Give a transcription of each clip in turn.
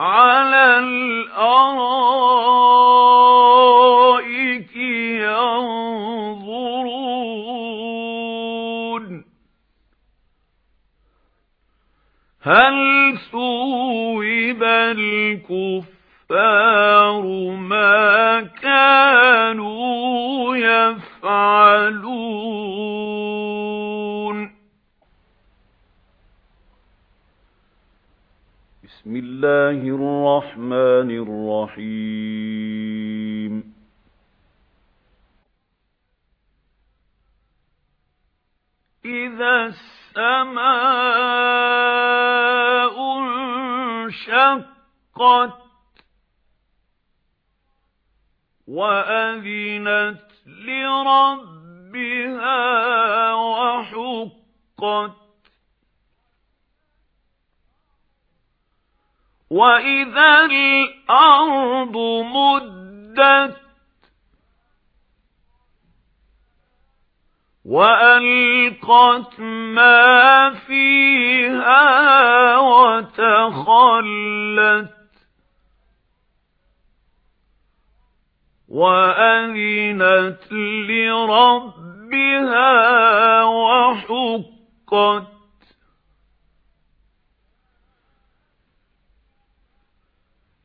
عَلَى الْأَرَائِكِ يَنظُرُونَ. هَلْ ثُوِّبَ الْكُفَّارُ مَا كَانُوا يَفْعَلُونَ؟ بسم الله الرحمن الرحيم. إذا السماء انشقت وأذنت لربها وَإِذَا الْأَرْضُ مُدَّتْ وَأَلْقَتْ مَا فِيهَا وَتَخَلَّتْ وَأَذِنَتْ لِرَبِّهَا وَحُقَّتْ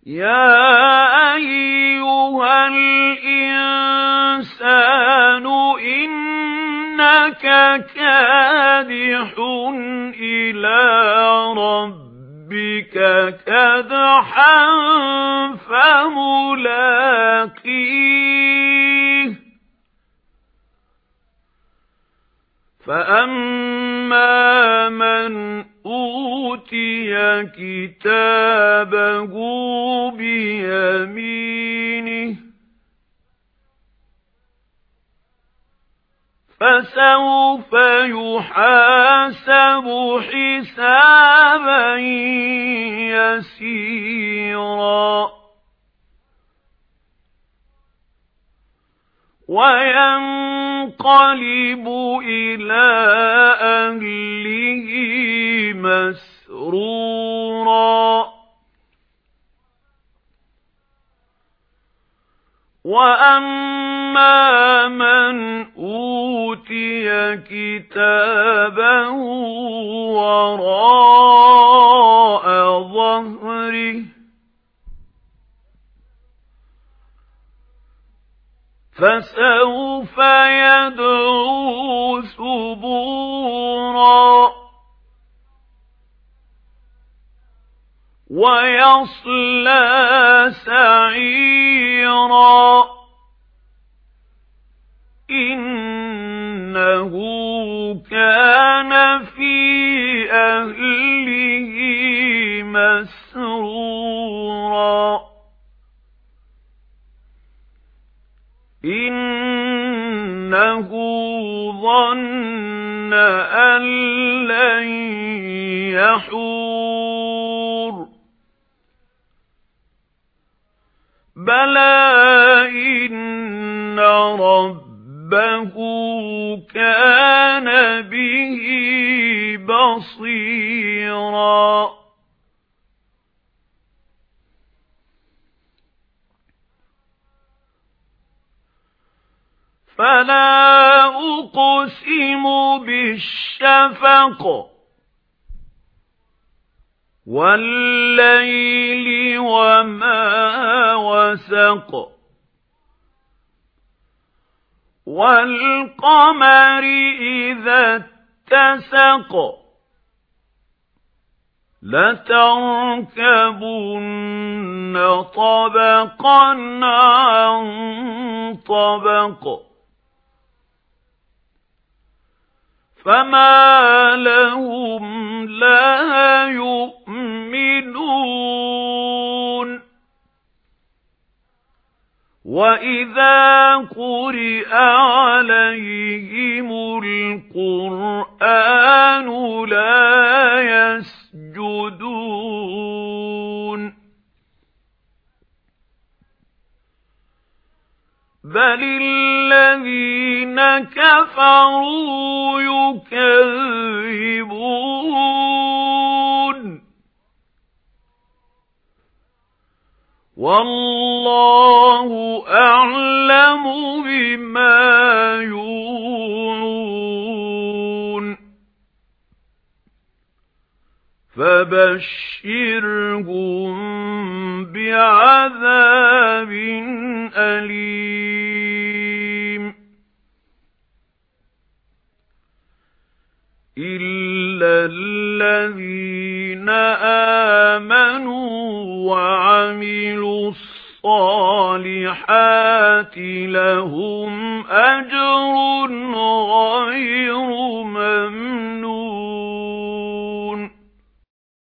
يَا أَيُّهَا الْإِنسَانُ إِنَّكَ كَادِحٌ إِلَى رَبِّكَ كَدْحًا فَمُلَاقِيهِ فَأَمَّا مَنْ أُوتِيَ كِتَابَهُ بِيَمِينِهِ فَسَوْفَ يُحَاسَبُ حِسَابًا يَسِيرًا وَيَنقَلِبُ إِلَى أَهْلِهِ مَسْرُورًا وَأَمَّا مَنْ أُوتِيَ كِتَابَهُ وَرَاءَ ظَهْرِهِ فَسَوْفَ يَدْعُو ثُبُورًا. وَيَصْلَى سَعِيرًا. إِنَّهُ كَانَ فِي أَهْلِهِ مَسْرُورًا. إِنَّهُ ظَنَّ أَن لَّن يَحُورَ. بَلَى إِنَّ رَبَّهُ كَانَ بِهِ بَصِيرًا. فَلَا أُقْسِمُ بِالشَّفَقِ وَاللَّيْلِ وَمَا وَسَقَ وَالْقَمَرِ إِذَا اتَّسَقَ لَتَرْكَبُنَّ طَبَقًا عَن طَبَقٍ. فَمَا لَهُمْ لَا وَإِذَا قُرِئَ عَلَيْهِمُ الْقُرْآنُ لَا يَسْجُدُونَ بَلِ الَّذِينَ كَفَرُوا يُكَذِّبُونَ وَاللَّهُ أَعْلَمُ بِمَا يُوعُونَ فَبَشِّرْهُم بِعَذَابٍ أَلِيمٍ إِلَّا الصالحات لهم أجر غير ممنون